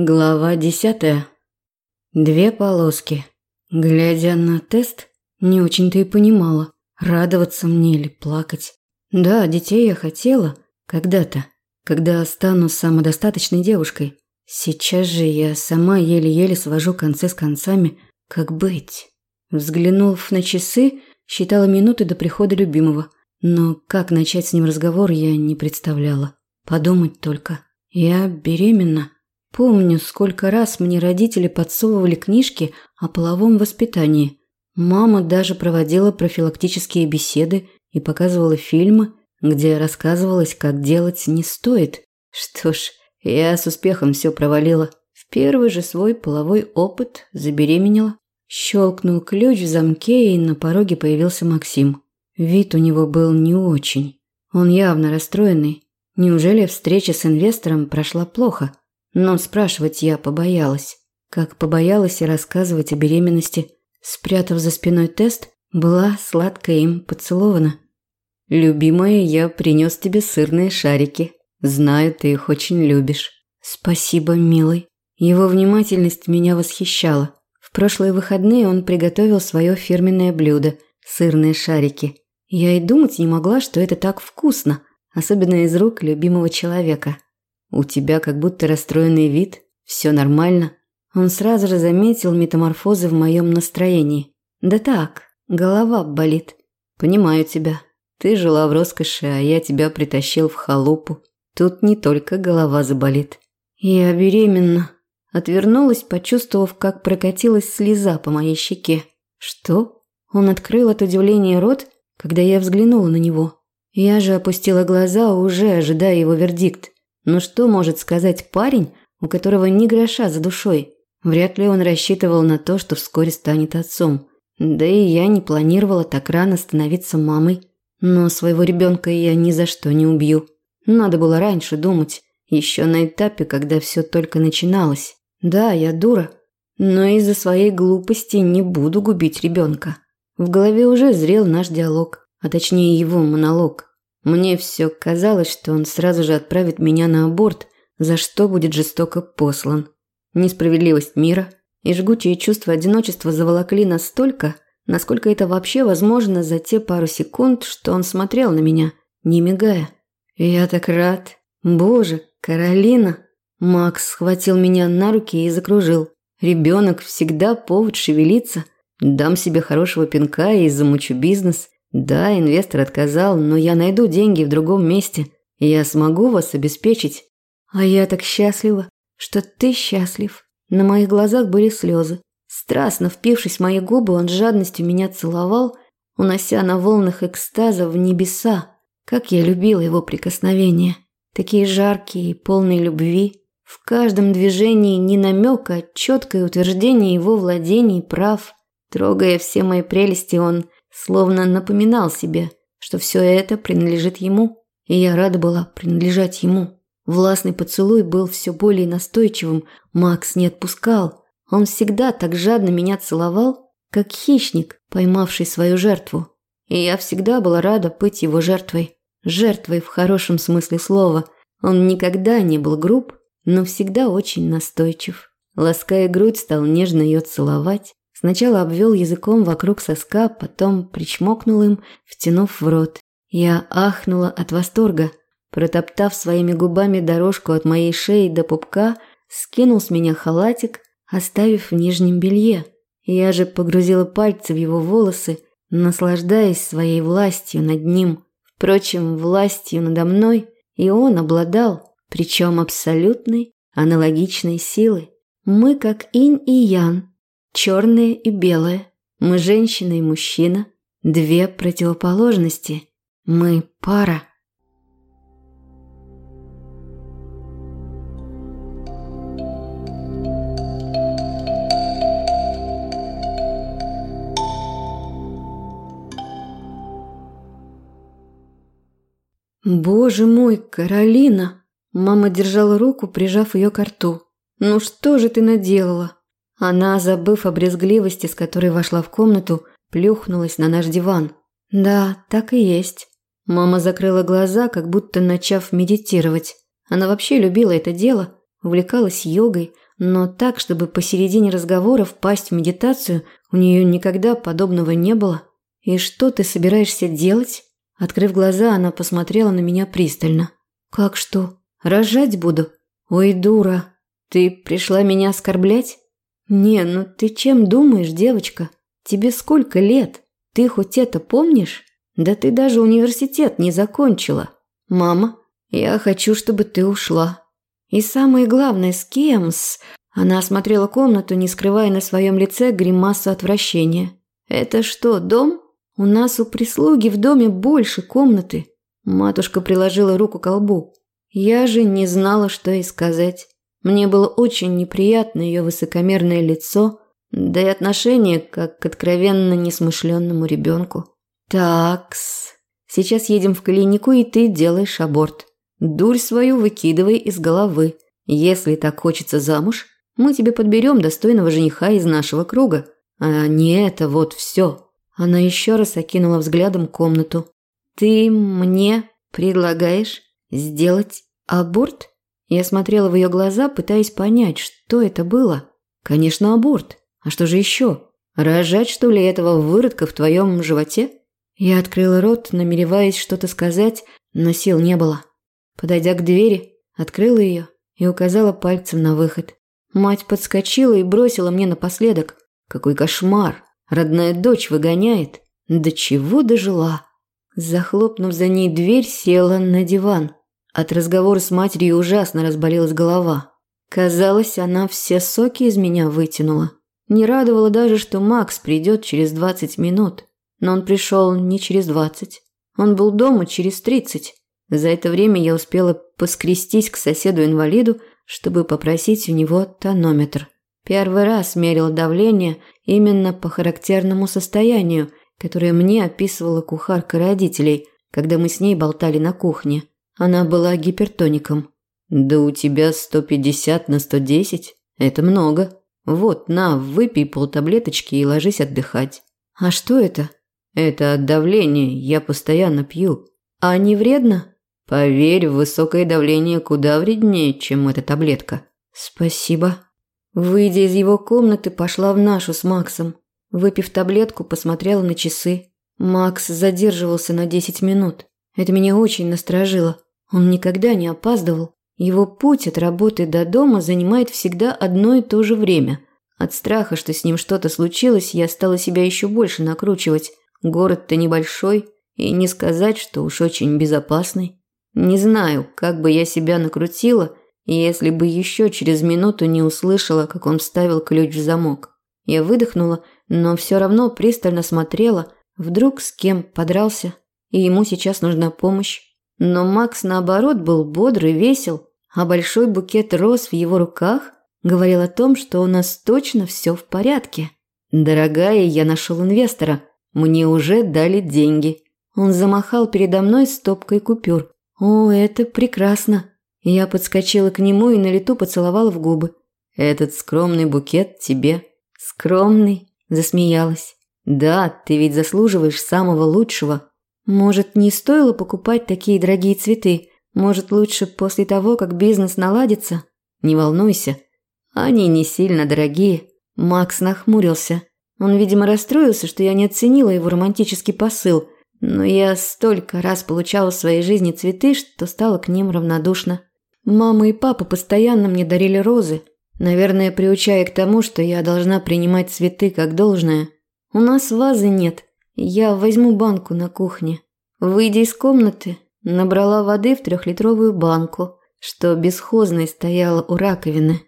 Глава десятая. Две полоски. Глядя на тест, не очень-то и понимала, радоваться мне или плакать. Да, детей я хотела когда-то, когда стану самодостаточной девушкой. Сейчас же я сама еле-еле свожу концы с концами. Как быть? Взглянув на часы, считала минуты до прихода любимого. Но как начать с ним разговор, я не представляла. Подумать только. Я беременна. Помню, сколько раз мне родители подсовывали книжки о половом воспитании. Мама даже проводила профилактические беседы и показывала фильмы, где рассказывалось, как делать не стоит. Что ж, я с успехом все провалила. В первый же свой половой опыт забеременела. Щелкнул ключ в замке, и на пороге появился Максим. Вид у него был не очень. Он явно расстроенный. Неужели встреча с инвестором прошла плохо? Но спрашивать я побоялась. Как побоялась и рассказывать о беременности. Спрятав за спиной тест, была сладко им поцелована. «Любимая, я принес тебе сырные шарики. Знаю, ты их очень любишь». «Спасибо, милый». Его внимательность меня восхищала. В прошлые выходные он приготовил свое фирменное блюдо – сырные шарики. Я и думать не могла, что это так вкусно, особенно из рук любимого человека. У тебя как будто расстроенный вид, все нормально. Он сразу же заметил метаморфозы в моем настроении. Да так, голова болит. Понимаю тебя. Ты жила в роскоши, а я тебя притащил в халупу. Тут не только голова заболит. Я беременна. Отвернулась, почувствовав, как прокатилась слеза по моей щеке. Что? Он открыл от удивления рот, когда я взглянула на него. Я же опустила глаза, уже ожидая его вердикт. Но что может сказать парень, у которого ни гроша за душой? Вряд ли он рассчитывал на то, что вскоре станет отцом. Да и я не планировала так рано становиться мамой. Но своего ребенка я ни за что не убью. Надо было раньше думать, еще на этапе, когда все только начиналось. Да, я дура, но из-за своей глупости не буду губить ребенка. В голове уже зрел наш диалог, а точнее его монолог. Мне все казалось, что он сразу же отправит меня на аборт, за что будет жестоко послан. Несправедливость мира и жгучие чувства одиночества заволокли настолько, насколько это вообще возможно за те пару секунд, что он смотрел на меня, не мигая. Я так рад. Боже, Каролина. Макс схватил меня на руки и закружил. Ребенок всегда повод шевелиться. Дам себе хорошего пинка и замучу бизнес. Да, инвестор отказал, но я найду деньги в другом месте. И я смогу вас обеспечить. А я так счастлива, что ты счастлив. На моих глазах были слезы. Страстно впившись в мои губы, он с жадностью меня целовал, унося на волнах экстаза в небеса. Как я любила его прикосновения. Такие жаркие и полные любви. В каждом движении не намека, а четкое утверждение его владений и прав. Трогая все мои прелести, он словно напоминал себе, что все это принадлежит ему, и я рада была принадлежать ему. Властный поцелуй был все более настойчивым, Макс не отпускал. Он всегда так жадно меня целовал, как хищник, поймавший свою жертву. И я всегда была рада быть его жертвой. Жертвой в хорошем смысле слова. Он никогда не был груб, но всегда очень настойчив. Лаская грудь, стал нежно ее целовать, Сначала обвел языком вокруг соска, потом причмокнул им, втянув в рот. Я ахнула от восторга. Протоптав своими губами дорожку от моей шеи до пупка, скинул с меня халатик, оставив в нижнем белье. Я же погрузила пальцы в его волосы, наслаждаясь своей властью над ним. Впрочем, властью надо мной и он обладал, причем абсолютной, аналогичной силой. Мы как инь и ян, черное и белое. Мы женщина и мужчина. Две противоположности. Мы пара. «Боже мой, Каролина!» Мама держала руку, прижав ее к рту. «Ну что же ты наделала?» Она, забыв о брезгливости, с которой вошла в комнату, плюхнулась на наш диван. Да, так и есть. Мама закрыла глаза, как будто начав медитировать. Она вообще любила это дело. увлекалась йогой, но так, чтобы посередине разговора впасть в медитацию, у нее никогда подобного не было. «И что ты собираешься делать?» Открыв глаза, она посмотрела на меня пристально. «Как что? Рожать буду?» «Ой, дура, ты пришла меня оскорблять?» «Не, ну ты чем думаешь, девочка? Тебе сколько лет? Ты хоть это помнишь? Да ты даже университет не закончила. Мама, я хочу, чтобы ты ушла. И самое главное, с кем? С... Она осмотрела комнату, не скрывая на своем лице гримасу отвращения. Это что, дом? У нас у прислуги в доме больше комнаты. Матушка приложила руку к колбу. Я же не знала, что и сказать. Мне было очень неприятно ее высокомерное лицо, да и отношение как к откровенно несмышленному ребенку. Такс, сейчас едем в клинику, и ты делаешь аборт. Дурь свою выкидывай из головы. Если так хочется замуж, мы тебе подберем достойного жениха из нашего круга. А не это вот все. Она еще раз окинула взглядом комнату. Ты мне предлагаешь сделать аборт? Я смотрела в ее глаза, пытаясь понять, что это было. Конечно, аборт. А что же еще? Рожать, что ли, этого выродка в твоем животе? Я открыла рот, намереваясь что-то сказать, но сил не было. Подойдя к двери, открыла ее и указала пальцем на выход. Мать подскочила и бросила мне напоследок. Какой кошмар! Родная дочь выгоняет. До чего дожила? Захлопнув за ней дверь, села на диван. От разговора с матерью ужасно разболелась голова. Казалось, она все соки из меня вытянула. Не радовало даже, что Макс придет через 20 минут. Но он пришел не через 20. Он был дома через 30. За это время я успела поскрестись к соседу-инвалиду, чтобы попросить у него тонометр. Первый раз мерила давление именно по характерному состоянию, которое мне описывала кухарка родителей, когда мы с ней болтали на кухне. Она была гипертоником. «Да у тебя 150 на 110. Это много. Вот, на, выпей полтаблеточки и ложись отдыхать». «А что это?» «Это от давления. Я постоянно пью». «А не вредно?» Поверь, высокое давление куда вреднее, чем эта таблетка. Спасибо. Выйдя из его комнаты, пошла в нашу с Максом. Выпив таблетку, посмотрела на часы. Макс задерживался на 10 минут. Это меня очень насторожило. Он никогда не опаздывал. Его путь от работы до дома занимает всегда одно и то же время. От страха, что с ним что-то случилось, я стала себя еще больше накручивать. Город-то небольшой, и не сказать, что уж очень безопасный. Не знаю, как бы я себя накрутила, если бы еще через минуту не услышала, как он вставил ключ в замок. Я выдохнула, но все равно пристально смотрела, вдруг с кем подрался, и ему сейчас нужна помощь. Но Макс, наоборот, был бодрый, весел, а большой букет роз в его руках говорил о том, что у нас точно все в порядке. «Дорогая, я нашел инвестора. Мне уже дали деньги». Он замахал передо мной стопкой купюр. «О, это прекрасно!» Я подскочила к нему и на лету поцеловала в губы. «Этот скромный букет тебе». «Скромный?» – засмеялась. «Да, ты ведь заслуживаешь самого лучшего. Может, не стоило покупать такие дорогие цветы? Может, лучше после того, как бизнес наладится? Не волнуйся. Они не сильно дорогие». Макс нахмурился. Он, видимо, расстроился, что я не оценила его романтический посыл – но я столько раз получала в своей жизни цветы, что стала к ним равнодушна. Мама и папа постоянно мне дарили розы, наверное, приучая к тому, что я должна принимать цветы как должное. У нас вазы нет, я возьму банку на кухне. Выйдя из комнаты, набрала воды в трехлитровую банку, что бесхозной стояла у раковины.